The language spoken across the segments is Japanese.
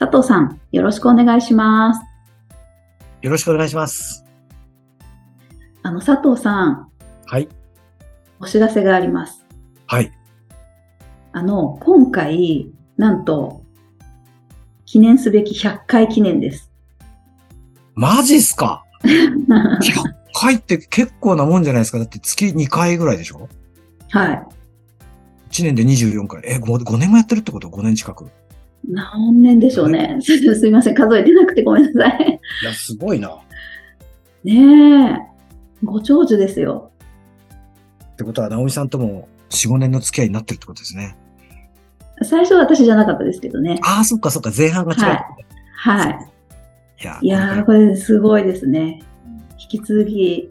佐藤さん、よろしくお願いします。よろしくお願いします。あの、佐藤さん、はい。お知らせがあります。はい。あの、今回、なんと、記念すべき100回記念です。マジっすか ?100 回って結構なもんじゃないですか？だって月2回ぐらいでしょ？はい。?1 年で24回。え、5, 5年もやってるってこと ?5 年近く。何年でしょうね。すすいません、数えてなくてごめんなさい。いや、すごいな。っねえ、ご長寿ですよ。てことは、直美さんとも4、5年の付き合いになってるってことですね。最初は私じゃなかったですけどね。ああ、そっかそっか。前半が違う。はいはい。いや、いやー、これすごいですね。引き続き、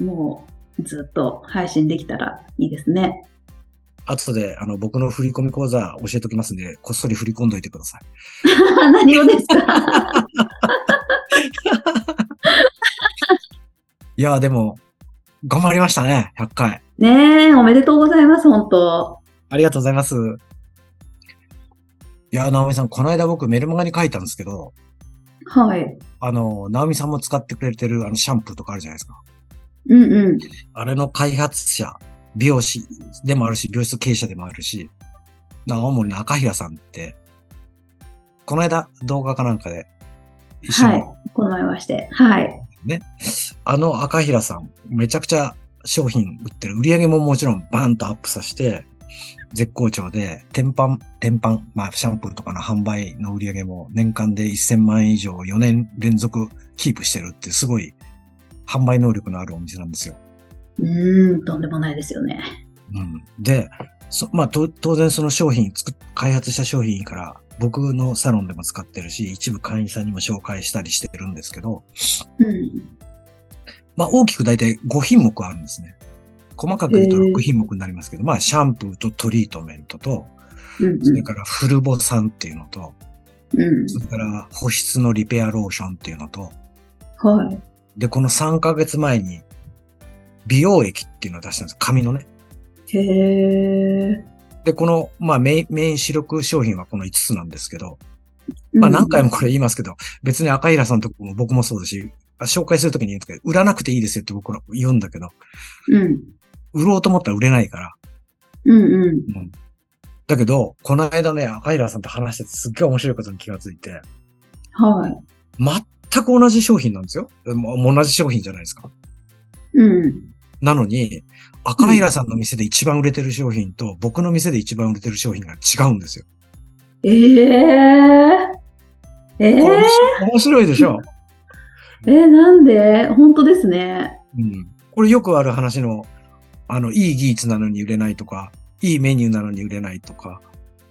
もうずっと配信できたらいいですね。後で、あの、僕の振り込み口座教えておきますんで、こっそり振り込んどいてください。何をですか？いやー、でも、頑張りましたね。100回。ねえ、おめでとうございます、本当ありがとうございます。いやー、直美さん、この間僕メルマガに書いたんですけど、はい。あの、直美さんも使ってくれてるあのシャンプーとかあるじゃないですか。うんうん。あれの開発者、美容師でもあるし、美容室経営者でもあるし、青森の赤平さんって、この間動画かなんかで一緒に、はい。この前まして。はい。ね、あの赤平さん、めちゃくちゃ商品売ってる。売り上げももちろんバーンとアップさせて、絶好調で、天板、天板、まあ、シャンプーとかの販売の売り上げも年間で1000万円以上4年連続キープしてるってすごい販売能力のあるお店なんですよ。うーん、とんでもないですよね。うん。で、そまあ、と当然その商品作っ、開発した商品から僕のサロンでも使ってるし、一部会員さんにも紹介したりしてるんですけど、うん。まあ大きく大体5品目あるんですね。細かく言うとへー6品目になりますけど、まあシャンプーとトリートメントと、うんそれからフルボ酸っていうのと、うん。うん。それから保湿のリペアローションっていうのと、はい。で、この3ヶ月前に美容液っていうのを出したんです。髪のね。へえ。で、この、まあメイン、メイン主力商品はこの5つなんですけど、まあ何回もこれ言いますけど、別に赤平さんとこも僕もそうだし、紹介するときに言うんですけど、売らなくていいですよって僕ら言うんだけど、うん。売ろうと思ったら売れないから。うんうん。うん。だけど、この間ね、赤平さんと話しててすっげえ面白いことに気がついて、はい。全く同じ商品なんですよ。同じ商品じゃないですか。うん。なのに、赤平さんの店で一番売れてる商品と、僕の店で一番売れてる商品が違うんですよ。ええええこれ面白いでしょ、えー、なんで？本当ですね。うん、これよくある話の、あの、いい技術なのに売れないとか、いいメニューなのに売れないとか、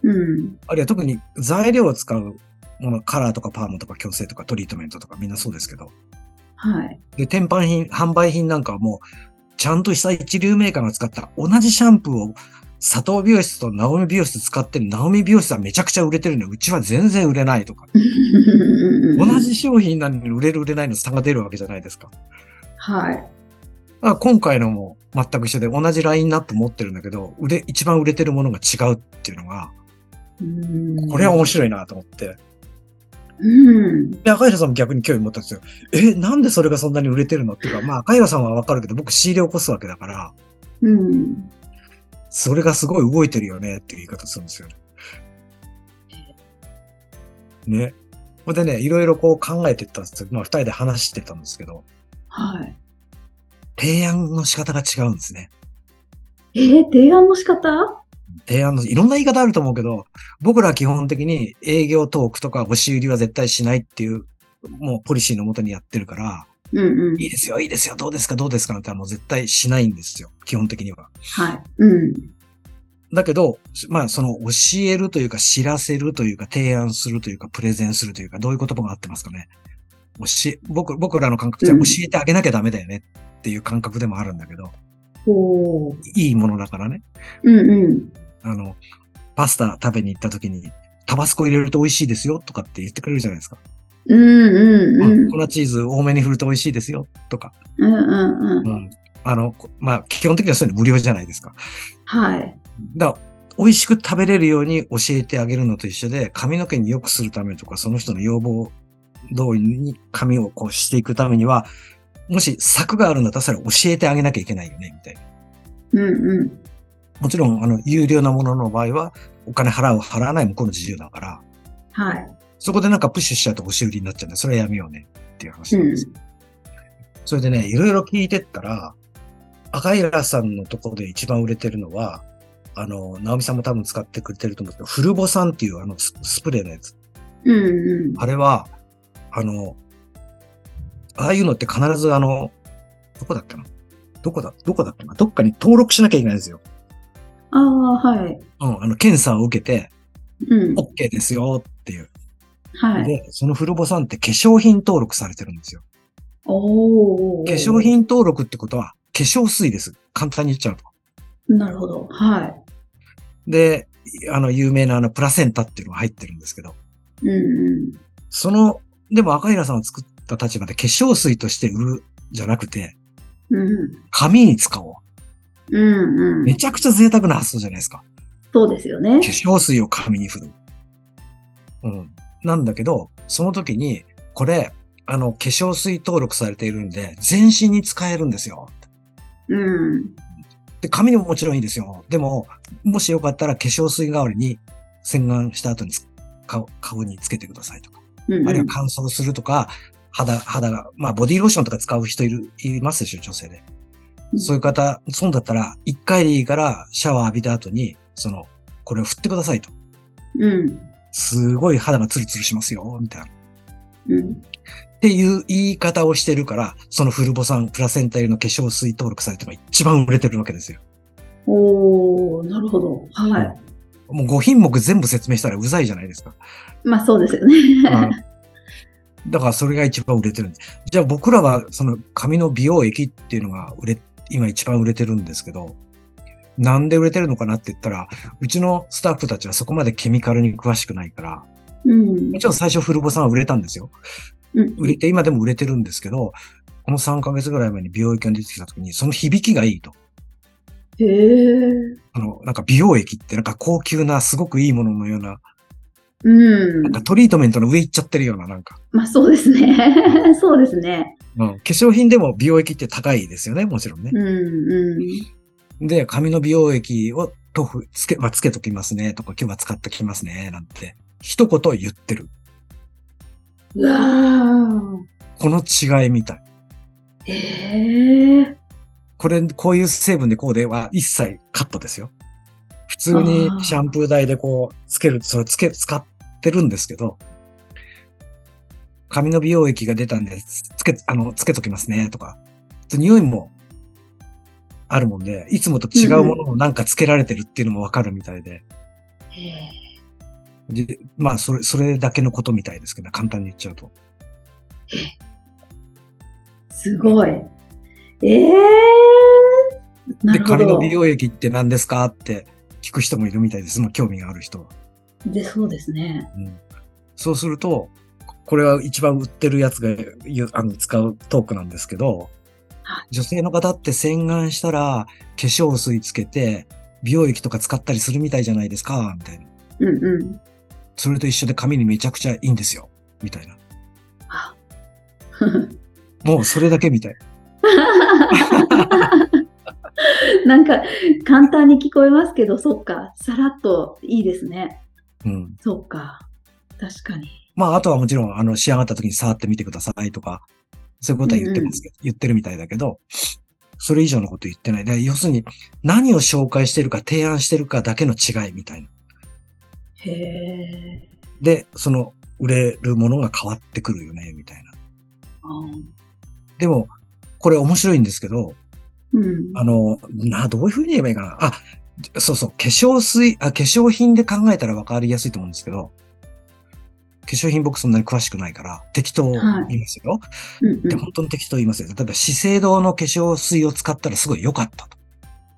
うん。あるいは特に材料を使うもの、カラーとかパーマとか矯正とかトリートメントとかみんなそうですけど、はい。で、天板品、販売品なんかはもう、ちゃんとした一流メーカーが使った同じシャンプーを佐藤美容室と直美美容室使ってる直美美容室はめちゃくちゃ売れてるのに、うちは全然売れないとか。同 同じ商品なのに売れる売れないの差が出るわけじゃないですか。はい。だから今回のも全く一緒で同じラインナップ持ってるんだけど、売れ、一番売れてるものが違うっていうのが、うんこれは面白いなと思って。うん。で、赤平さんも逆に興味持ったんですよ。え、なんでそれがそんなに売れてるの？っていうか、まあ赤平さんはわかるけど、僕仕入れ起こすわけだから、うん。それがすごい動いてるよねっていう言い方するんですよね。ね。ほんでね、いろいろこう考えてったんですよ。まあ二人で話してたんですけど、はい。提案の仕方が違うんですね。えー、提案の仕方？提案の、いろんな言い方あると思うけど、僕らは基本的に営業トークとか押し売りは絶対しないっていう、もうポリシーのもとにやってるから、うんうん。いいですよ、いいですよ、どうですか、どうですかなんてもう絶対しないんですよ。基本的には。はい。うん。だけど、まあその教えるというか知らせるというか提案するというかプレゼンするというかどういう言葉が合ってますかね。教え、僕、僕らの感覚じゃ教えてあげなきゃダメだよねっていう感覚でもあるんだけど、おーいいものだからね。うんうん。あの、パスタ食べに行った時に、タバスコ入れると美味しいですよとかって言ってくれるじゃないですか。うんうんうん。粉チーズ多めに振ると美味しいですよとか。うんうんうん。うん。あの、こまあ、基本的にはそういうの無料じゃないですか。はい。だから、美味しく食べれるように教えてあげるのと一緒で、髪の毛に良くするためとか、その人の要望通りに髪をこうしていくためには、もし策があるんだったらそれ教えてあげなきゃいけないよね、みたいな。うんうん。もちろん、あの、有料なものの場合は、お金払う、払わないも向こうの自由だから、はい。そこでなんかプッシュしちゃうと押し売りになっちゃうんで、それはやめようねっていう話なんですよ。それでね、いろいろ聞いてったら、赤平さんのところで一番売れてるのは、あの、直美さんも多分使ってくれてると思うんですけど、フルボサンっていうあのススプレーのやつ。うんうん。あれは、あの、ああいうのって必ずあの、どこだっけなどこだどこだっけなどっかに登録しなきゃいけないんですよ。ああ、はい。うん、あの、検査を受けて、うん。OK ですよっていう。はい。で、そのフルボサンって化粧品登録されてるんですよ。おー。化粧品登録ってことは、化粧水です。簡単に言っちゃうと。なるほど。はい。で、あの、有名なあの、プラセンタっていうのが入ってるんですけど、うんうん。その、でも赤平さんを作った立場で化粧水として売るじゃなくて、うん。紙に使おう。うんうんめ。ちゃくちゃ贅沢な発想じゃないですか。そうですよね化。粧水を紙に振る。うん。なんだけど、その時に、これ、あの、化粧水登録されているんで、全身に使えるんですよ。うん。で、紙でももちろんいいですよ。でも、もしよかったら化粧水代わりに洗顔した後につ顔顔につけてくださいとか。うん。あるいは乾燥するとか、肌、肌が、まあボディーローションとか使う人いる、いますでしょ、女性で。うんそういう方、そうだったら、一回でいいからシャワー浴びた後に、その、これを振ってくださいと。うん。すごい肌がツルツルしますよ、みたいな。っうん。ていう言い方をしてるから、そのフルボサンプラセンタ入りの化粧水登録されてるのが一番売れてるわけですよ。おー、なるほど。はい。もう5品目全部説明したらうざいじゃないですか。まあそうですよね。だからそれが一番売れてるんです。じゃあ僕らはその髪の美容液っていうのが売れ、今一番売れてるんですけど、なんで売れてるのかなって言ったら、うちのスタッフたちはそこまでケミカルに詳しくないから、うんもちろん最初フルボさんは売れたんですよ。うん。売れて、今でも売れてるんですけど、この3ヶ月ぐらい前に美容液が出てきた時に、その響きがいいと。へえ。あの、なんか美容液ってなんか高級な、すごくいいもののような、うんなん。かトリートメントの上行っちゃってるような、なんか。まあそうですね。そうですね。うん。化粧品でも美容液って高いですよね、もちろんね。うんうん。で、髪の美容液を豆腐つけ、まあ、つけときますね、とか、今日は使ってきますね、なんて、一言言ってる。うわー。この違いみたい。へえ。これ、こういう成分でこうでは一切カットですよ。普通にシャンプー台でこう、つける、それつけ、使ってるんですけど、髪の美容液が出たんで、つけ、あの、つけときますね、とか。匂いもあるもんで、いつもと違うものをなんかつけられてるっていうのもわかるみたいで。へえで、まあ、それ、それだけのことみたいですけど、簡単に言っちゃうと。すごい。ええなで、髪の美。容液って何ですか？って聞く人もいるみたいです。まあ、興味がある人は。で、そうですね。うん。そうすると、これは一番売ってるやつがあの使うトークなんですけどは、女性の方って洗顔したら化粧水つけて美容液とか使ったりするみたいじゃないですか、みたいな。うんうん。それと一緒で髪にめちゃくちゃいいんですよ、みたいな。あもうそれだけみたい。なんか簡単に聞こえますけど、そっか。さらっといいですね。うん。そっか。確かに。まあ、あとはもちろん、あの、仕上がった時に触ってみてくださいとか、そういうことは言ってますけど、言ってるみたいだけど、それ以上のこと言ってない。で要するに、何を紹介してるか、提案してるかだけの違いみたいな。へえ。で、その、売れるものが変わってくるよね、みたいな。あでも、これ面白いんですけど、ーうん。あの、な、どういうふうに言えばいいかな？あ、そうそう、化粧水、あ、化粧品で考えたら分かりやすいと思うんですけど、化粧品僕そんなに詳しくないから、適当言いますよ。うんうんで、本当に適当言いますよ。例えば、資生堂の化粧水を使ったらすごい良かったと。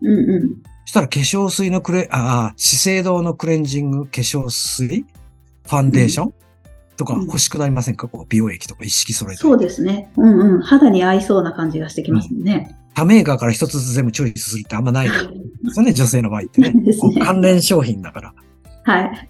うんうん。そしたら化粧水のクレ、ああ、資生堂のクレンジング化粧水ファンデーション、とか欲しくなりませんか？こう美容液とか一式揃えて。そうですね。うんうん。肌に合いそうな感じがしてきますね。他メーカーから一つずつ全部チョイスするってあんまないですよね、女性の場合ってね。ね関連商品だから。はい。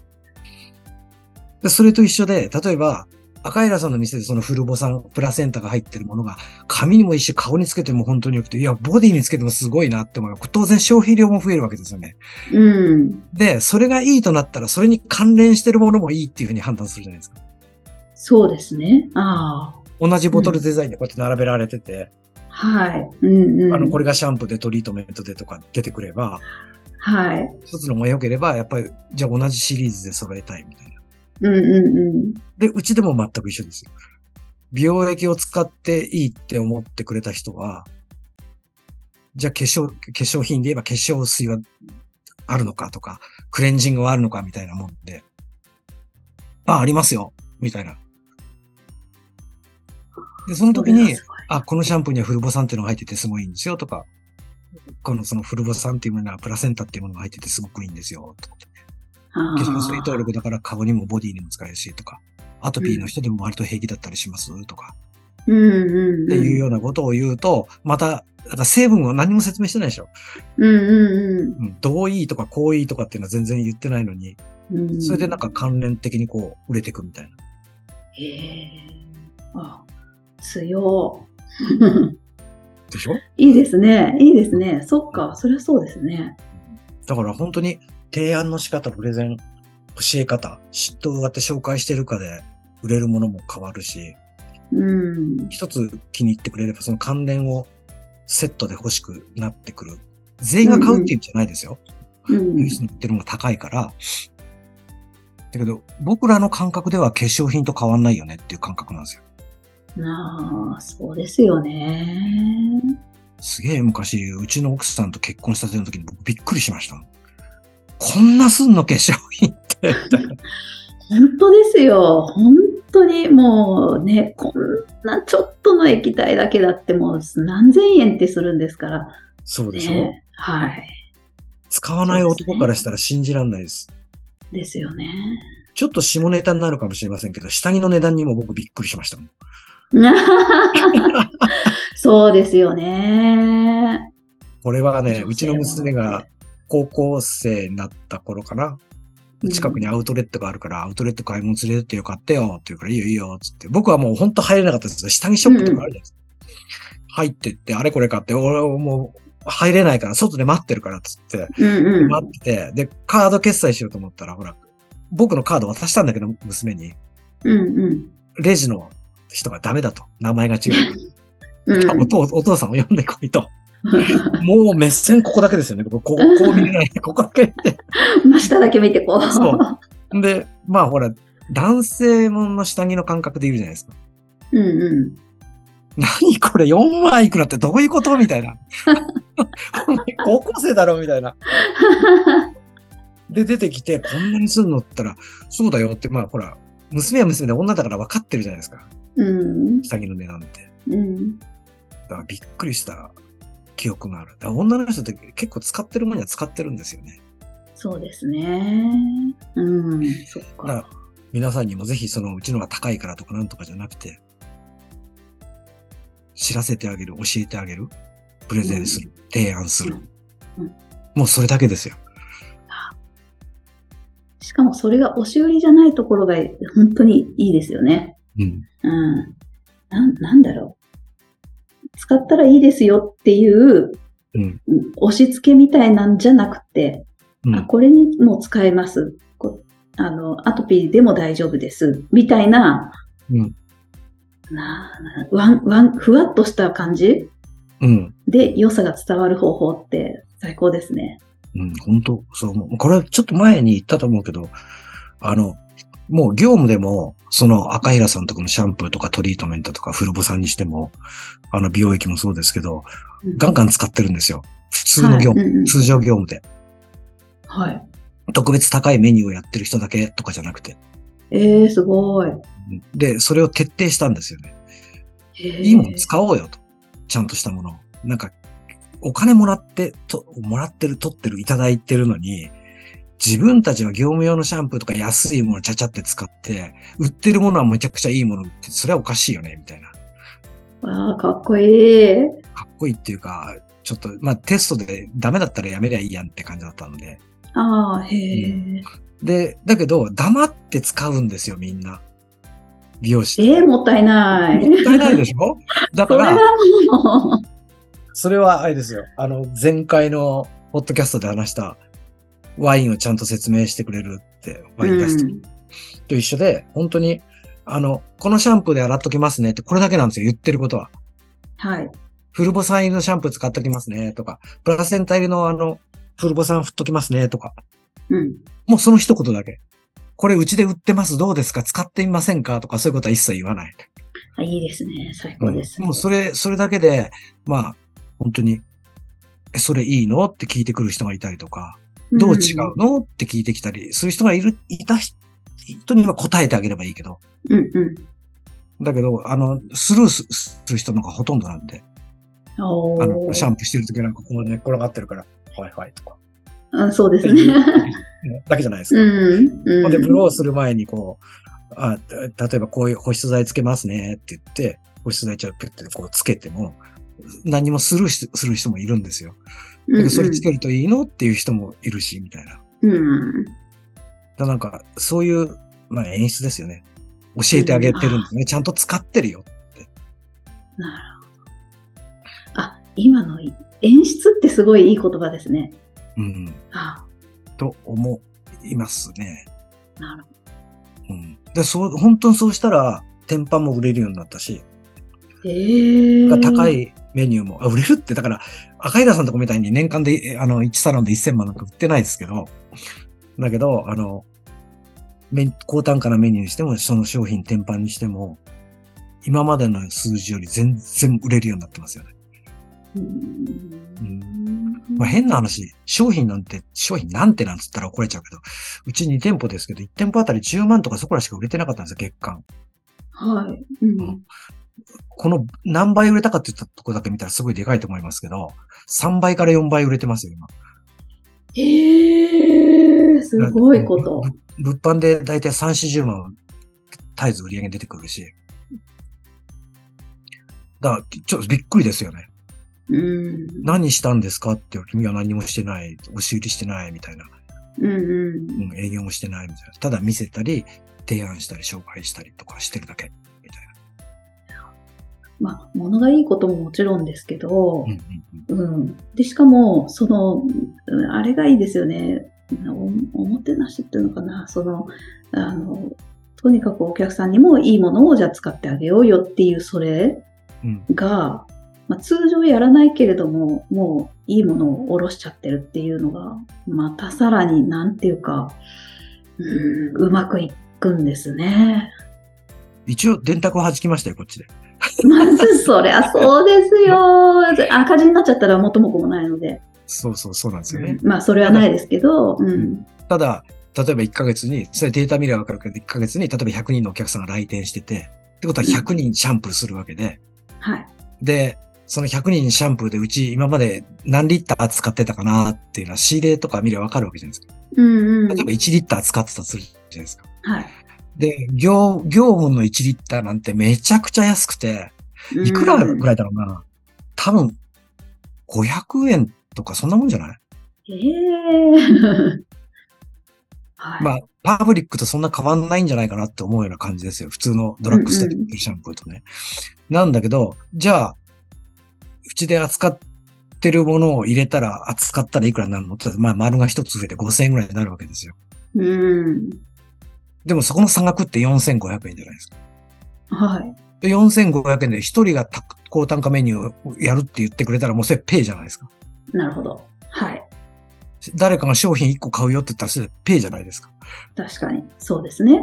でそれと一緒で、例えば、赤平さんの店でそのフルボ酸、プラセンタが入ってるものが、髪にもいいし、顔につけても本当に良くて、いや、ボディにつけてもすごいなって思う。当然消費量も増えるわけですよね。うん。で、それがいいとなったら、それに関連してるものもいいっていうふうに判断するじゃないですか。そうですね。あ同じボトルデザインでこうやって並べられてて、あ。はい。うんうん。あの、これがシャンプーでトリートメントでとか出てくれば、はい。一つのも良ければ、やっぱり、じゃあ同じシリーズで揃えたいみたいな。うんうんうん。で、うちでも全く一緒ですよ。美容液を使っていいって思ってくれた人は、じゃあ化粧、化粧品で言えば化粧水はあるのかとか、クレンジングはあるのかみたいなもんで、あ、ありますよみたいな。で、その時にあ、このシャンプーにはフルボ酸っていうのが入っててすごいいいんですよとか、このそのフルボ酸っていうものはプラセンタっていうものが入っててすごくいいんですよとか。あ化粧水登あ。録だから顔にもボディにも使えるしとか、アトピーの人でも割と平気だったりしますとか、うんうんうん。っていうようなことを言うと、また、だから成分を何も説明してないでしょ。うんうんうん、どういいとかこういいとかっていうのは全然言ってないのに、うん。うんそれでなんか関連的にこう、売れていくみたいな。へえ。あ、強。でしょ？いいですね。いいですね。そっか。そりゃそうですね。だから本当に提案の仕方、プレゼン、教え方、しどうやって紹介してるかで売れるものも変わるし、うん。一つ気に入ってくれればその関連をセットで欲しくなってくる。全員が買うっていうんじゃないですよ。うん輸出に売ってるのが高いから。だけど、僕らの感覚では化粧品と変わんないよねっていう感覚なんですよ。なあ、そうですよね。すげえ昔、うちの奥さんと結婚したての時に僕びっくりしました。こんなすんの化粧品って。本当ですよ。本当にもうね、こんなちょっとの液体だけだってもう何千円ってするんですから。そうでしょ、ね。はい。使わない男からしたら信じらんないです。ですよね。ちょっと下ネタになるかもしれませんけど、下着の値段にも僕びっくりしました。そうですよね。これはね、うちの娘が高校生になった頃かな。近くにアウトレットがあるから、アウトレット買い物連れてってよ、買ってよって言うから、いいよいいよ、つって。僕はもう本当入れなかったですよ。下着ショップとかあるじゃないですか。入ってって、あれこれ買って、俺はもう入れないから、外で待ってるから、つって。うんうん。待ってて、で、カード決済しようと思ったら、ほら、僕のカード渡したんだけど、娘に。うんうん。レジの人がダメだと。名前が違う。うんお父お父さんを呼んでこいと。もう目線ここだけですよね。こうこうこう見れない。ここだけって。真下だけ見てこう。そうで、まあほら、男性もの下着の感覚でいるじゃないですか。うんうん。何これ？4万いくらってどういうこと？みたいな。高校生だろ？みたいな。で、出てきて、こんなにするの？ったら、そうだよって、まあほら、娘は娘で女だから分かってるじゃないですか。うん。下着の値段って。うん。だからびっくりした記憶がある。だ女の人って結構使ってるものには使ってるんですよね。そうですね。うん。そっだからか。皆さんにもぜひそのうちのが高いからとかなんとかじゃなくて、知らせてあげる、教えてあげる、プレゼンする、提案する。うんうんもうそれだけですよ。しかもそれが押し売りじゃないところが本当にいいですよね。うん。うん。なん、なんだろう。使ったらいいですよっていううん。押し付けみたいなんじゃなくて、あ、うん。これにも使えます。こあの、アトピーでも大丈夫です。みたいな、うん。ななわん、わん、ふわっとした感じうん。で良さが伝わる方法って最高ですね。うん。本当そう。これちょっと前に言ったと思うけど、あの、もう業務でも、その赤平さんとこのシャンプーとかトリートメントとかフルボさんにしても、あの美容液もそうですけど、ガンガン使ってるんですよ。普通の業務、はい通常業務で。はい。特別高いメニューをやってる人だけとかじゃなくて。ええすごい。で、それを徹底したんですよね。へえいいもの使おうよと。ちゃんとしたものを。なんか、お金もらって、と、もらってる、取ってる、いただいてるのに、自分たちの業務用のシャンプーとか安いものをちゃちゃって使って、売ってるものはめちゃくちゃいいもの売って、それはおかしいよね、みたいな。わあ、かっこいい。かっこいいっていうか、ちょっと、まあテストでダメだったらやめりゃいいやんって感じだったので。ああ、へえ。で、だけど、黙って使うんですよ、みんな。美容師。ええもったいない。もったいないでしょ？だから、それはあれですよ。あの、前回のポッドキャストで話した、ワインをちゃんと説明してくれるって、ワイン出すうんと一緒で、本当に、あの、このシャンプーで洗っときますねって、これだけなんですよ、言ってることは。はい。フルボサン入りのシャンプー使っときますねとか、プラセンタ入りのあの、フルボサン振っときますねとか、うん。もうその一言だけ。これうちで売ってますどうですか？使ってみませんか？とかそういうことは一切言わない。あいいですね。最高です。もうそれ、それだけで、まあ、本当に、え、それいいの？って聞いてくる人がいたりとか、どう違うの？って聞いてきたり、そういう人がいる、いた人人には答えてあげればいいけど、うんうん。だけど、あの、スルーすする人の方がほとんどなんで、おあの、シャーンプーしてるときなんかこう寝っ転がってるから、はいはいとか、あそうですね。だけじゃないですうか。ん。うんで、ブローする前にこう、あ、例えばこういう保湿剤つけますねって言って、保湿剤ちょっとピュッてこうつけても、何もスルーしする人もいるんですよ。だけどそれつけるといいの？っていう人もいるし、みたいな。うんうん。だなんか、そういう、まあ演出ですよね。教えてあげてるんですね。ちゃんと使ってるよ。なるほど。あ、今のい演出ってすごいいい言葉ですね。うん。あと思いますね。なるほうん。で、そう、本当にそうしたら、天パも売れるようになったし、が高。いメニューも、あ売れるって、だから、赤平さんとこみたいに年間で、えあの、1サロンで1000万なんか売ってないですけど、だけど、あの、め高単価なメニューにしても、その商品天板にしても、今までの数字より全然売れるようになってますよね。うんまあ、変な話、商品なんて、商品なんてなんつったら怒られちゃうけど、うち2店舗ですけど、1店舗あたり10万とかそこらしか売れてなかったんですよ、月間。はい。うん。この何倍売れたかって言ったとこだけ見たらすごいでかいと思いますけど、3倍から4倍売れてますよ、今。ええすごいこと。ぶ物販でだいたい3、40万絶えず売り上げ出てくるし。だから、ちょっとびっくりですよね。うん。何したんですかって言われて、君は何もしてない、押し売りしてないみたいな、うんうん。うん、営業もしてないみたいな。ただ見せたり、提案したり、紹介したりとかしてるだけ、物がいいことももちろんですけどな。、うんうんうんうん。で、しかも、その、うんあれがいいですよね。おおもてなしっていうのかな。その、あの、とにかくお客さんにもいいものをじゃあ使ってあげようよっていうそれうんが、まあ、通常やらないけれども、もういいものを下ろしちゃってるっていうのが、またさらになんていうか、うん、うまくいくんですね。一応、電卓を弾きましたよ、こっちで。まずそりゃそうですよ。赤字になっちゃったら元も子もないので。そうそう、そうなんですよね。まあそれはないですけど、うん。ただ、例えば1ヶ月に、それデータ見ればわかるけど、1ヶ月に、例えば100人のお客さんが来店してて、ってことは100人シャンプーするわけで、はい。で、その100人シャンプーでうち今まで何リッター使ってたかなっていうのは仕入れとか見ればわかるわけじゃないですか。うんうん。例えば1リッター使ってたとするじゃないですか。はい。で、業、業務の1リッターなんてめちゃくちゃ安くて、いくらぐらいだろうな。多分、500円とかそんなもんじゃない？ええ はい。まあ、パブリックとそんな変わんないんじゃないかなって思うような感じですよ。普通のドラッグストアシャンプーとね。なんだけど、じゃあ、うちで扱ってるものを入れたら、扱ったらいくらになるの？ってまあ、丸が一つ増えて5000円ぐらいになるわけですよ。うん。でもそこの差額って4500円じゃないですか。はい。で4500円で一人がた高単価メニューをやるって言ってくれたらもうそれペイじゃないですか。なるほど。はい。誰かが商品1個買うよって言ったらそれペイじゃないですか。確かに。そうですね。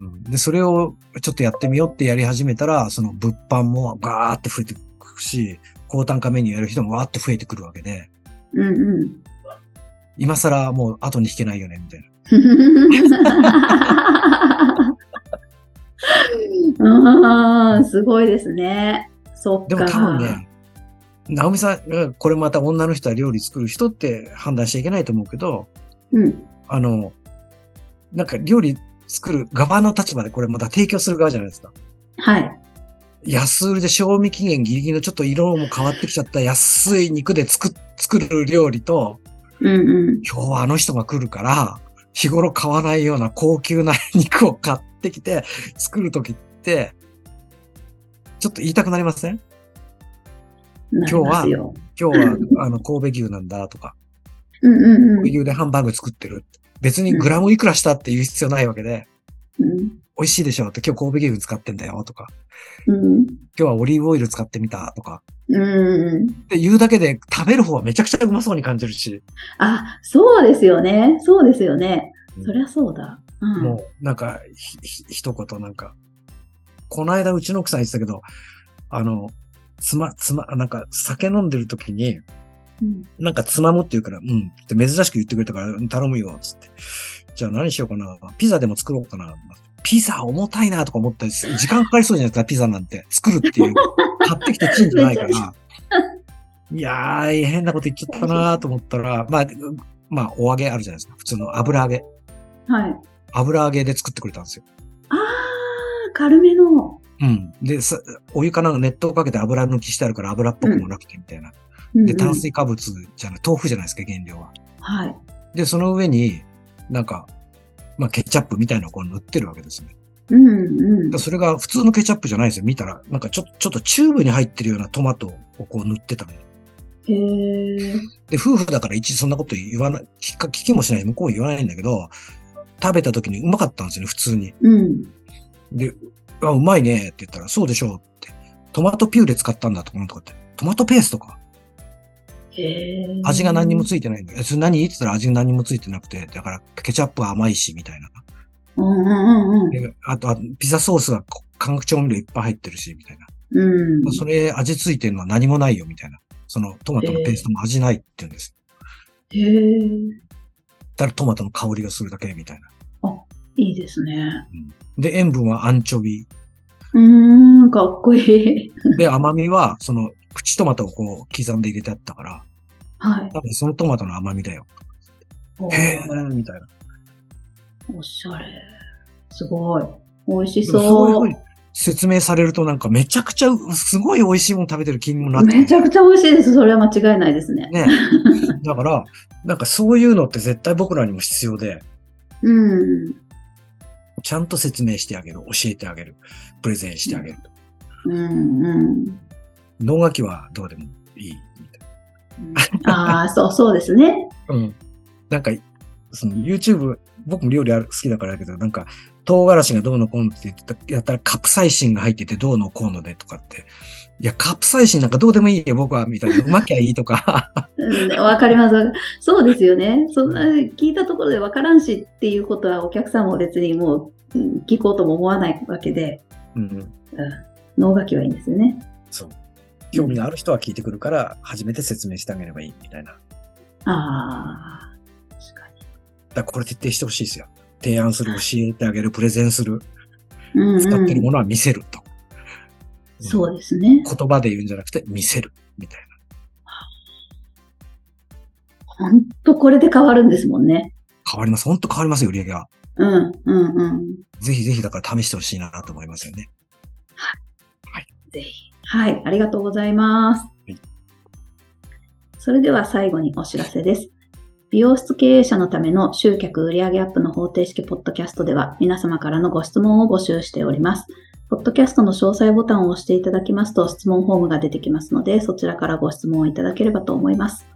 うんで、それをちょっとやってみようってやり始めたら、その物販もガーって増えてくるし、高単価メニューやる人もわーって増えてくるわけで、うんうん。今更もう後に引けないよね、みたいな。すごいですね。そっか。でも多分ね、直美さんが、これまた女の人は料理作る人って判断しちゃいけないと思うけど、うん。あの、なんか料理作る側の立場でこれまた提供する側じゃないですか。はい。安売りで賞味期限ギリギリのちょっと色も変わってきちゃった安い肉で作作る料理と、うんうん。今日はあの人が来るから、日頃買わないような高級な肉を買ってきて作るときって、ちょっと言いたくなりません？なりますよ。今日はあの神戸牛なんだとか、うんうんうん神戸牛でハンバーグ作ってる。別にグラムいくらしたって言う必要ないわけで、うん。美味しいでしょって今日神戸牛使ってんだよとか、うん。今日はオリーブオイル使ってみたとか、うんうん。って言うだけで食べる方はめちゃくちゃうまそうに感じるし、あ、そうですよね。そうですよね。そりゃそうだ。うん。もうなんかひひ一言なんか、この間うちの奥さん言ってたけど、あの、つま、つま、なんか酒飲んでる時に、うんなんかつまむって言うから、うんって珍しく言ってくれたから、うん頼むよ、つって。じゃあ何しようかな。ピザでも作ろうかな。ピザ重たいなとか思ったりする時間かかりそうじゃないですか、ピザなんて。作るっていう。買ってきてチンじゃないから。いやー、変なこと言っちゃったなと思ったら、まあ、まあ、お揚げあるじゃないですか。普通の油揚げ。はい。油揚げで作ってくれたんですよ。あー、軽めの。うん。で、さお湯かなんか熱湯をかけて油抜きしてあるから油っぽくもなくてみたいな。で、うんうん炭水化物じゃない、豆腐じゃないですか、原料は。はい。で、その上に、なんか、まあ、ケチャップみたいなのをこう塗ってるわけですね。うんうんだ。それが普通のケチャップじゃないですよ。見たら、なんかちょちょっとチューブに入ってるようなトマトをこう塗ってたの。で、夫婦だから一そんなこと言わない、聞か聞きもしない、向こう言わないんだけど、食べた時にうまかったんですよね、普通に。うん。で、あ、うまいねって言ったら、そうでしょうって。トマトピューレ使ったんだとかなんとかって。トマトペーストか。味が何にもついてないんだ何？って言ったら味が何にもついてなくて、だからケチャップは甘いし、みたいな。うんうんうんうん。であと、あピザソースがこ化学調味料いっぱい入ってるし、みたいな。うん。それ味ついてるのは何もないよ、みたいな。そのトマトのペーストも味ないって言うんです。へー。ただトマトの香りがするだけ、みたいな。いいですね。で、塩分はアンチョビ。うーん、かっこいい。で、甘みは、その、プチトマトをこう刻んで入れてあったから、はい。多分そのトマトの甘みだよ。おへー、みたいな。おしゃれ。すごい。美味しそういうそうふうに。説明されるとなんかめちゃくちゃうすごい美味しいもの食べてる気にもなってめちゃくちゃ美味しいです。それは間違いないですね。ね。だから、なんかそういうのって絶対僕らにも必要で、うん。ちゃんと説明してあげる、教えてあげる、プレゼンしてあげる。うんうん。脳書きはどうでもいいみたいああ、そう、そうですね。な。うん。なんか、その YouTube、僕も料理ある好きだからだけど、なんか、唐辛子がどうのこうのって言ってたやったらカプサイシンが入っててどうのこうのでとかって。いや、カプサイシンなんかどうでもいいよ、僕は、みたいな。うまきゃいいとか。うんわかります。そうですよね。そんな聞いたところでわからんしっていうことはお客さんも別にもううん聞こうとも思わないわけで、うん。うん、脳書きはいいんですよね。そう。興味のある人は聞いてくるから、初めて説明してあげればいい、みたいな。ああ、確からこれ徹底してほしいですよ。提案する、教えてあげる、プレゼンする、に。うん、うん、使ってるものは見せると。そうですね。言葉で言うんじゃなくて、見せる、みたいな。本当これで変わるんですもんね。変わります。本当変わりますよ、売り上げは。うん、うん、うん。ぜひぜひだから試してほしいなと思いますよね。ぜひ。はい、ありがとうございます。いそれでは最後にお知らせです。美容室経営者のための集客売上アップの方程式ポッドキャストでは皆様からのご質問を募集しております。ポッドキャストの詳細ボタンを押していただきますと質問フォームが出てきますのでそちらからご質問をいただければと思います。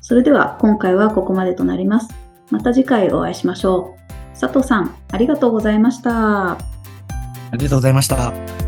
それでは今回はここまでとなります。また次回お会いしましょう。佐藤さん、ありがとうございました。ありがとうございました。